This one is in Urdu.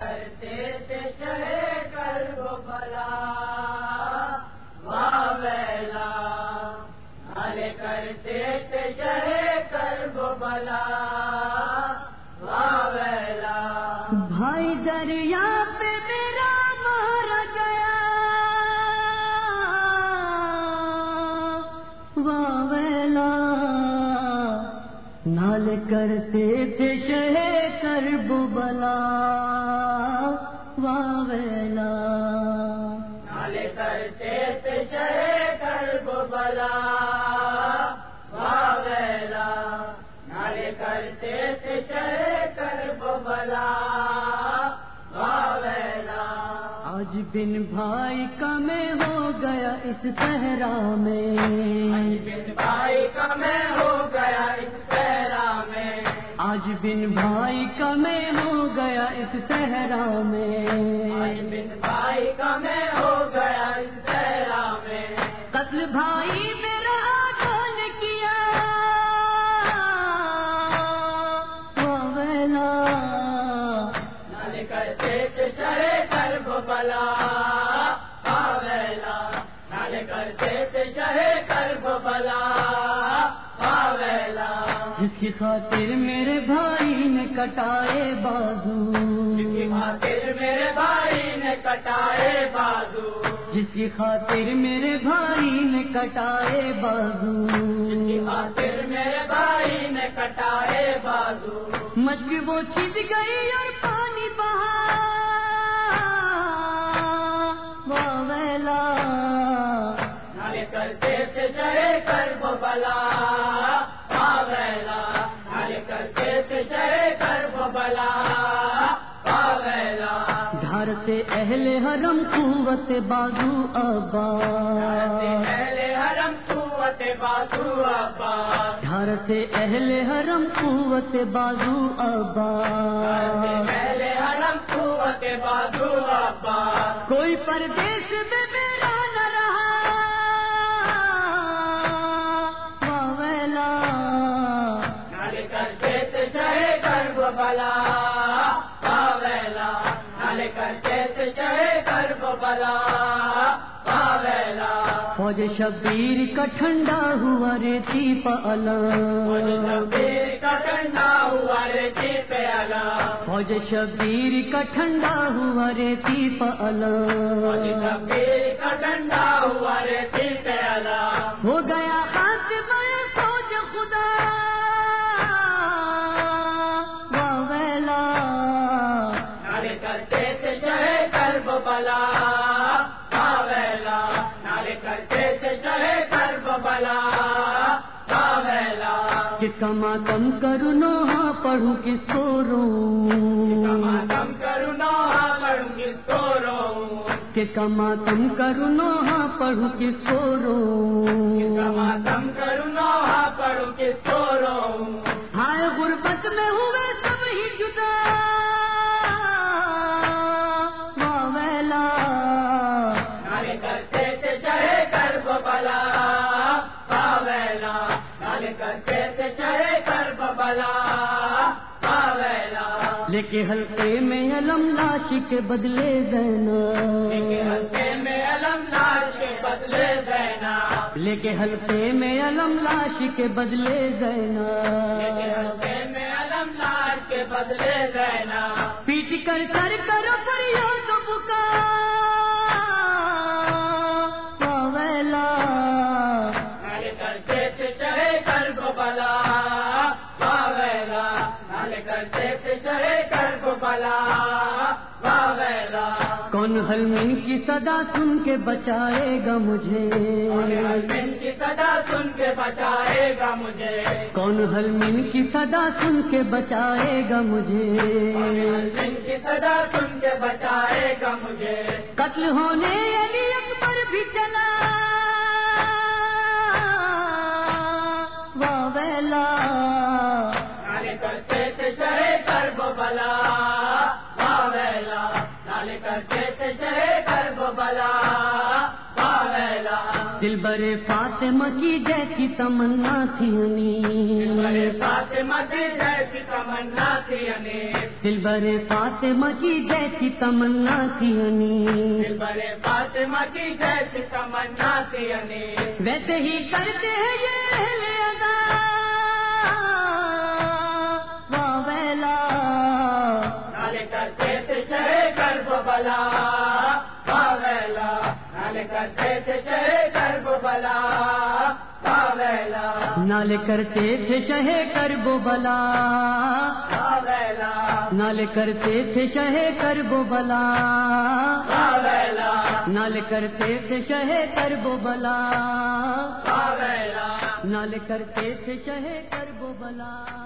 کرتے تھے چڑھے کر بلا۔ نال کرتے تھے شہ کر بلا واویلا۔ نالے کرتے تھے چڑھے کر وہ بلا واویلا۔ نالے کرتے تھے چڑھے کر وہ بلا واویلا۔ آج بن بھائی کا میں ہو گیا اس صحرا میں۔ بن بھائی کا میں بن بھائی کا میں ہو گیا اس صحرا میں۔ بن بھائی کا میں ہو گیا اس پیرا میں۔ قتل بھائی میرا کون کیا؟ کرتے تھے چڑھے کر بلا واویلا۔ نال کرتے چڑھے کر بلا واویلا۔ جس کی خاطر میرے بھائی نے کٹائے بازو۔ کی خاطر میرے بھائی نے کٹائے بازو۔ جس کی خاطر میرے بھائی نے کٹائے بازو۔ کی خاطر میرے بھائی نے کٹائے بازو۔ مچھلی وہ چھٹ گئی اور پانی بہا۔ نالے کرتے تھے چڑھے کر بلا۔ دھار سے اہل حرم قوت بازو ابا دھار سے اہل حرم قوت بازو آبا. پہلے حرم قوت بازو ابا کوئی پردیش میں میرا بلا چڑھے کر بلا واویلا فوج شبیر کا ٹھنڈا ہوا ریتی پالا شبیر کا ٹھنڈا ہوا رے جی پیالا فوج شبیر کا ٹھنڈا ہوا ریتی پالا شبیر کا ٹھنڈا ہوا رے جی پیالا ہو گیا کہ کما کم کرو نوحا پڑھوں کس کو رو کم کروں نوحا پڑھوں کس کو رو کہ کما کم کرو نوحا پڑھوں کس کو رو کم کروں نوحا پڑھوں کس کو لیکے حلقے میں علم لاش کے بدلے دینا میں علم لاش کے بدلے دینا لیکے حلقے میں علم لاش کے بدلے دینا میں علم لاش کے بدلے دینا پیٹ کر کر کرو کون حلمین کی صدا سن کے بچائے گا مجھے؟ حلمین کی صدا سن کے بچائے گا مجھے؟ کون حلمین کی صدا سن کے بچائے گا مجھے؟ حلمین کی صدا سن کے بچائے گا مجھے؟ قتل ہونے علی اکبر بھی چلا۔ واویلا۔ نالے بلا نالے کرتے تھے چڑھے کر بلا واویلا دل برے فاطمہ کی جیسی تمنا تھی ہمیں فاطمہ کی جیسی تمنا تھی انی دل برے فاطمہ کی جیسی تمنا تھی ہمیں بڑے فاطمہ کی جیسی تمنا تھی انی ویسے ہی کرتے ہیں یہ اہل ادا۔ نال کرتے تھے شہ کرب بلا نال کرتے تھے شہ کرب بلا نال کرتے تھے شہ کرب بلا نال کرتے تھے شہ کرب بلا